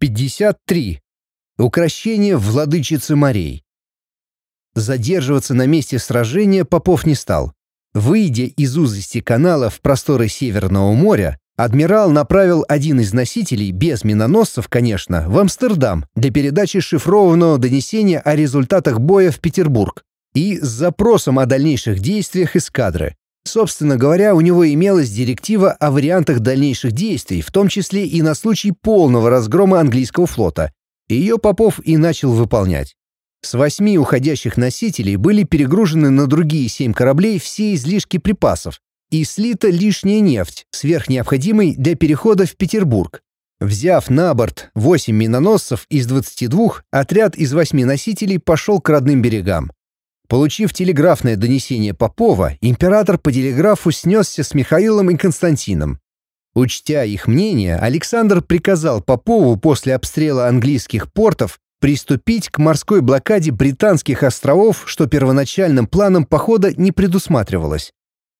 53. Укращение владычицы морей. Задерживаться на месте сражения Попов не стал. Выйдя из узости канала в просторы Северного моря, адмирал направил один из носителей, без миноносцев, конечно, в Амстердам для передачи шифрованного донесения о результатах боя в Петербург и с запросом о дальнейших действиях эскадры. Собственно говоря, у него имелась директива о вариантах дальнейших действий, в том числе и на случай полного разгрома английского флота. Ее Попов и начал выполнять. С восьми уходящих носителей были перегружены на другие семь кораблей все излишки припасов и слита лишняя нефть, сверхнеобходимой для перехода в Петербург. Взяв на борт 8 миноносцев из 22, отряд из восьми носителей пошел к родным берегам. Получив телеграфное донесение Попова, император по телеграфу снесся с Михаилом и Константином. Учтя их мнение, Александр приказал Попову после обстрела английских портов приступить к морской блокаде британских островов, что первоначальным планом похода не предусматривалось.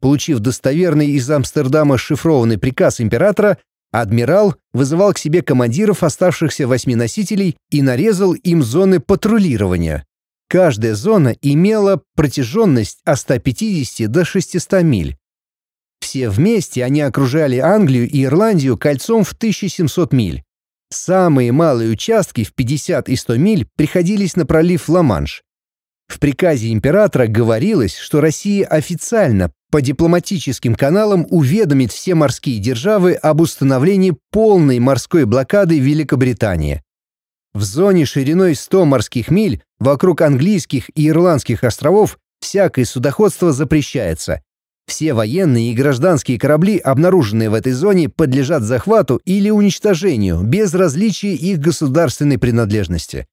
Получив достоверный из Амстердама шифрованный приказ императора, адмирал вызывал к себе командиров оставшихся восьми носителей и нарезал им зоны патрулирования. Каждая зона имела протяженность от 150 до 600 миль. Все вместе они окружали Англию и Ирландию кольцом в 1700 миль. Самые малые участки в 50 и 100 миль приходились на пролив Ла-Манш. В приказе императора говорилось, что Россия официально по дипломатическим каналам уведомит все морские державы об установлении полной морской блокады Великобритании. В зоне шириной 100 морских миль вокруг английских и ирландских островов всякое судоходство запрещается. Все военные и гражданские корабли, обнаруженные в этой зоне, подлежат захвату или уничтожению без различия их государственной принадлежности.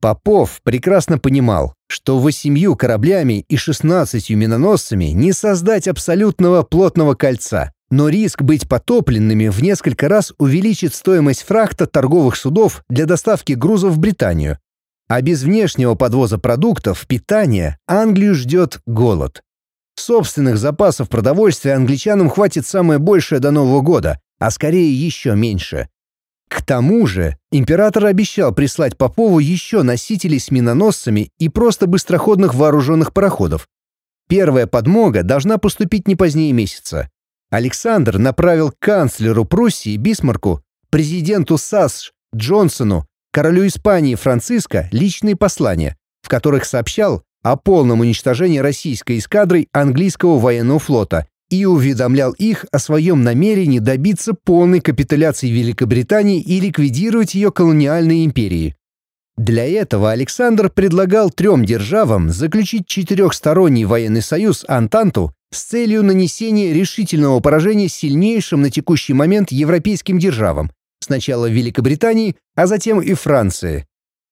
Попов прекрасно понимал, что восемью кораблями и 16 миноносцами не создать абсолютного плотного кольца, но риск быть потопленными в несколько раз увеличит стоимость фрахта торговых судов для доставки грузов в Британию. А без внешнего подвоза продуктов, питания, Англию ждет голод. Собственных запасов продовольствия англичанам хватит самое большее до Нового года, а скорее еще меньше. К тому же император обещал прислать Попову еще носителей с миноносцами и просто быстроходных вооруженных пароходов. Первая подмога должна поступить не позднее месяца. Александр направил канцлеру Пруссии Бисмарку, президенту САСШ Джонсону, королю Испании Франциско личные послания, в которых сообщал о полном уничтожении российской эскадрой английского военного флота и уведомлял их о своем намерении добиться полной капитуляции Великобритании и ликвидировать ее колониальные империи. Для этого Александр предлагал трем державам заключить четырехсторонний военный союз Антанту с целью нанесения решительного поражения сильнейшим на текущий момент европейским державам, сначала Великобритании, а затем и Франции.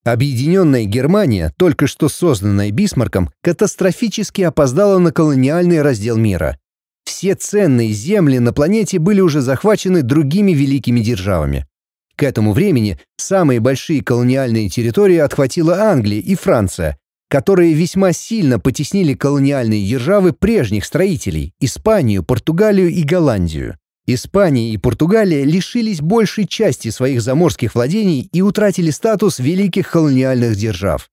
Объединенная Германия, только что созданная Бисмарком, катастрофически опоздала на колониальный раздел мира. Все ценные земли на планете были уже захвачены другими великими державами. К этому времени самые большие колониальные территории отхватила Англия и Франция, которые весьма сильно потеснили колониальные державы прежних строителей – Испанию, Португалию и Голландию. Испания и Португалия лишились большей части своих заморских владений и утратили статус великих колониальных держав.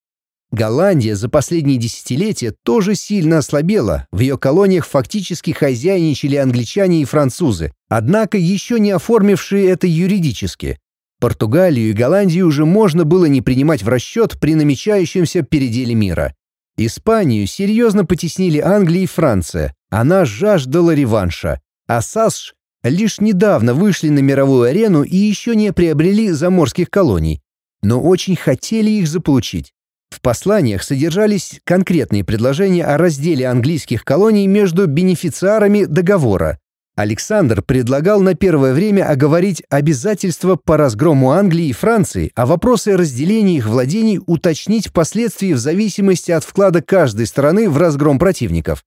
Голландия за последние десятилетия тоже сильно ослабела, в ее колониях фактически хозяйничали англичане и французы, однако еще не оформившие это юридически. Португалию и Голландию уже можно было не принимать в расчет при намечающемся переделе мира. Испанию серьезно потеснили Англия и Франция, она жаждала реванша, а САСШ лишь недавно вышли на мировую арену и еще не приобрели заморских колоний, но очень хотели их заполучить. В посланиях содержались конкретные предложения о разделе английских колоний между бенефициарами договора, Александр предлагал на первое время оговорить обязательства по разгрому Англии и Франции, а вопросы разделения их владений уточнить впоследствии в зависимости от вклада каждой стороны в разгром противников.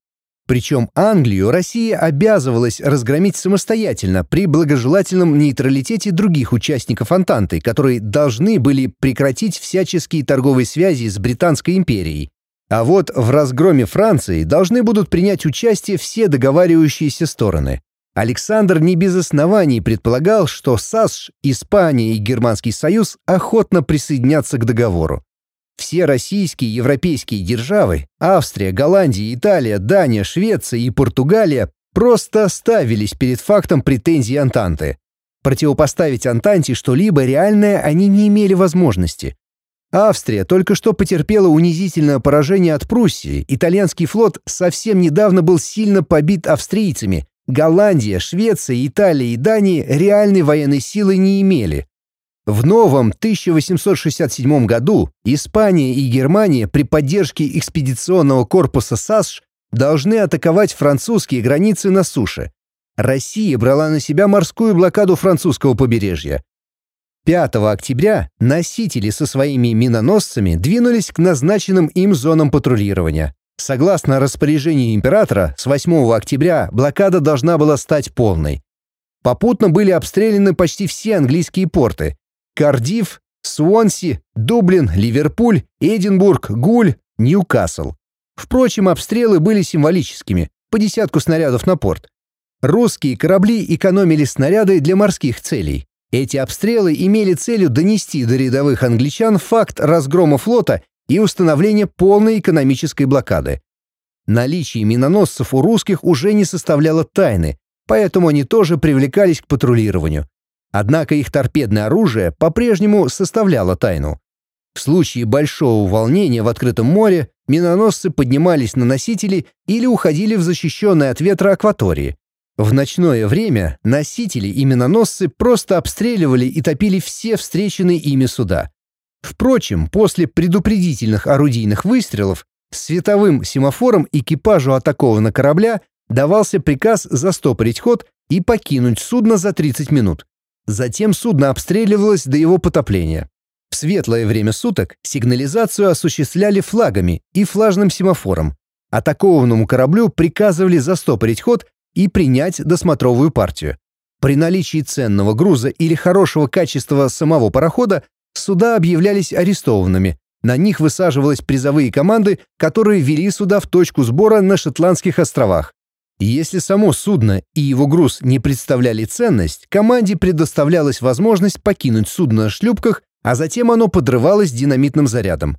Причем Англию Россия обязывалась разгромить самостоятельно при благожелательном нейтралитете других участников Антанты, которые должны были прекратить всяческие торговые связи с Британской империей. А вот в разгроме Франции должны будут принять участие все договаривающиеся стороны. Александр не без оснований предполагал, что САСШ, Испания и Германский Союз охотно присоединятся к договору. Все российские европейские державы – Австрия, Голландия, Италия, Дания, Швеция и Португалия – просто ставились перед фактом претензий Антанты. Противопоставить Антанте что-либо реальное они не имели возможности. Австрия только что потерпела унизительное поражение от Пруссии, итальянский флот совсем недавно был сильно побит австрийцами, Голландия, Швеция, Италия и Дания реальной военной силы не имели. В новом 1867 году Испания и Германия при поддержке экспедиционного корпуса САСШ должны атаковать французские границы на суше. Россия брала на себя морскую блокаду французского побережья. 5 октября носители со своими миноносцами двинулись к назначенным им зонам патрулирования. Согласно распоряжению императора, с 8 октября блокада должна была стать полной. Попутно были обстреляны почти все английские порты, Кардив, Суонси, Дублин, Ливерпуль, Эдинбург, Гуль, Ньюкасл. Впрочем, обстрелы были символическими, по десятку снарядов на порт. Русские корабли экономили снаряды для морских целей. Эти обстрелы имели целью донести до рядовых англичан факт разгрома флота и установления полной экономической блокады. Наличие миноносцев у русских уже не составляло тайны, поэтому они тоже привлекались к патрулированию. Однако их торпедное оружие по-прежнему составляло тайну. В случае большого волнения в открытом море миноносцы поднимались на носители или уходили в защищенные от ветра акватории. В ночное время носители и миноносцы просто обстреливали и топили все встреченные ими суда. Впрочем, после предупредительных орудийных выстрелов световым семафором экипажу атакованного корабля давался приказ застопорить ход и покинуть судно за 30 минут. Затем судно обстреливалось до его потопления. В светлое время суток сигнализацию осуществляли флагами и флажным семафором. Атакованному кораблю приказывали застопорить ход и принять досмотровую партию. При наличии ценного груза или хорошего качества самого парохода суда объявлялись арестованными. На них высаживались призовые команды, которые вели суда в точку сбора на Шотландских островах. Если само судно и его груз не представляли ценность, команде предоставлялась возможность покинуть судно на шлюпках, а затем оно подрывалось динамитным зарядом.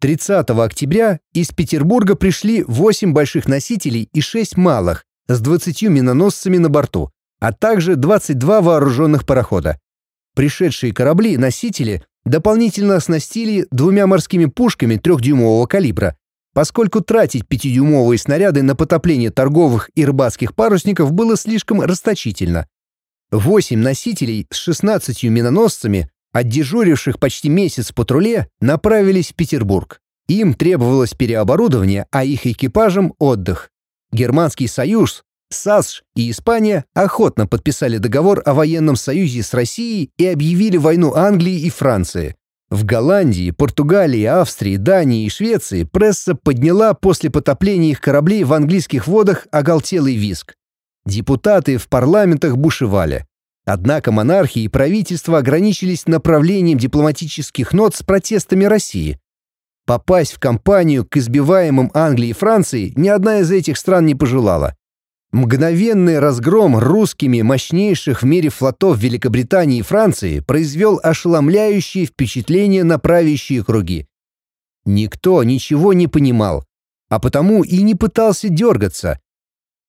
30 октября из Петербурга пришли 8 больших носителей и 6 малых с 20 миноносцами на борту, а также 22 вооруженных парохода. Пришедшие корабли-носители дополнительно оснастили двумя морскими пушками трехдюймового калибра, поскольку тратить пятидюймовые снаряды на потопление торговых и рыбацких парусников было слишком расточительно. Восемь носителей с 16 миноносцами, отдежуривших почти месяц в патруле, направились в Петербург. Им требовалось переоборудование, а их экипажам — отдых. Германский союз, САСШ и Испания охотно подписали договор о военном союзе с Россией и объявили войну Англии и Франции. В Голландии, Португалии, Австрии, Дании и Швеции пресса подняла после потопления их кораблей в английских водах оголтелый виск. Депутаты в парламентах бушевали. Однако монархии и правительство ограничились направлением дипломатических нот с протестами России. Попасть в кампанию к избиваемым Англии и Франции ни одна из этих стран не пожелала. Мгновенный разгром русскими мощнейших в мире флотов Великобритании и Франции произвел ошеломляющее впечатление на правящие круги. Никто ничего не понимал, а потому и не пытался дергаться.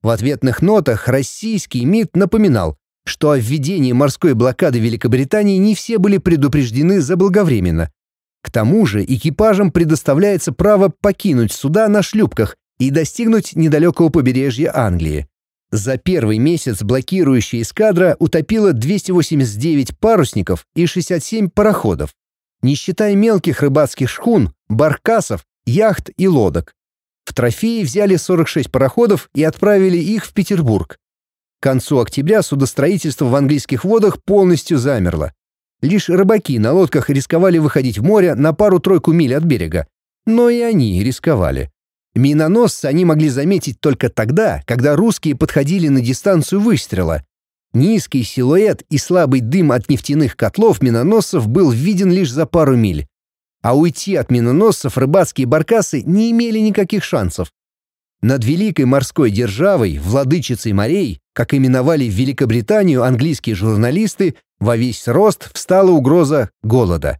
В ответных нотах российский МИД напоминал, что о введении морской блокады Великобритании не все были предупреждены заблаговременно. К тому же экипажам предоставляется право покинуть суда на шлюпках и достигнуть недалекого побережья Англии. За первый месяц блокирующая эскадра утопила 289 парусников и 67 пароходов, не считая мелких рыбацких шхун, баркасов, яхт и лодок. В трофеи взяли 46 пароходов и отправили их в Петербург. К концу октября судостроительство в английских водах полностью замерло. Лишь рыбаки на лодках рисковали выходить в море на пару-тройку миль от берега. Но и они рисковали. Миноносцы они могли заметить только тогда, когда русские подходили на дистанцию выстрела. Низкий силуэт и слабый дым от нефтяных котлов миноносцев был виден лишь за пару миль. А уйти от миноносцев рыбацкие баркасы не имели никаких шансов. Над великой морской державой, владычицей морей, как именовали Великобританию английские журналисты, во весь рост встала угроза голода.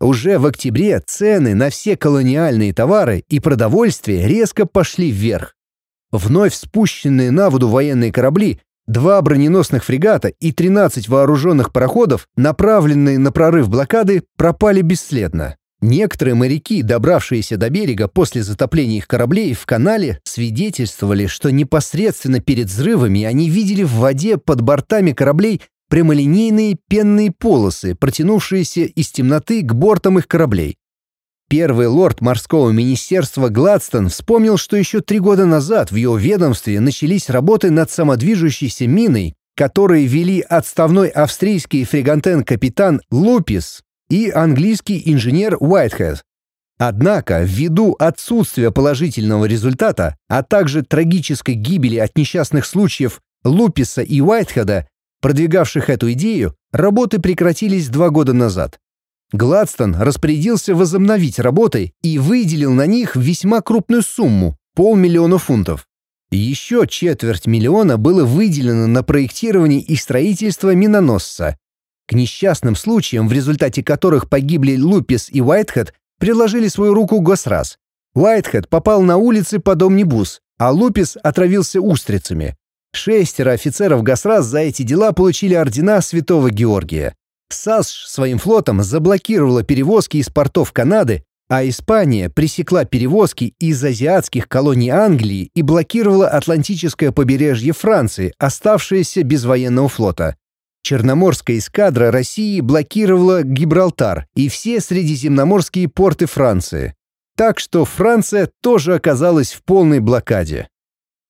Уже в октябре цены на все колониальные товары и продовольствие резко пошли вверх. Вновь спущенные на воду военные корабли, два броненосных фрегата и 13 вооруженных пароходов, направленные на прорыв блокады, пропали бесследно. Некоторые моряки, добравшиеся до берега после затопления их кораблей в канале, свидетельствовали, что непосредственно перед взрывами они видели в воде под бортами кораблей прямолинейные пенные полосы, протянувшиеся из темноты к бортам их кораблей. Первый лорд морского министерства Гладстон вспомнил, что еще три года назад в его ведомстве начались работы над самодвижущейся миной, которые вели отставной австрийский фрегантен-капитан Лупис и английский инженер Уайтхед. Однако, ввиду отсутствия положительного результата, а также трагической гибели от несчастных случаев Луписа и Уайтхеда, продвигавших эту идею, работы прекратились два года назад. Гладстон распорядился возобновить работы и выделил на них весьма крупную сумму – полмиллиона фунтов. Еще четверть миллиона было выделено на проектирование и строительство миноносца, к несчастным случаям, в результате которых погибли Лупис и Уайтхед, приложили свою руку Госраз. Уайтхед попал на улицы под омнибус, а Лупис отравился устрицами. Шестеро офицеров Госраз за эти дела получили ордена Святого Георгия. САС своим флотом заблокировала перевозки из портов Канады, а Испания пресекла перевозки из азиатских колоний Англии и блокировала Атлантическое побережье Франции, оставшееся без военного флота. Черноморская эскадра России блокировала Гибралтар и все средиземноморские порты Франции. Так что Франция тоже оказалась в полной блокаде.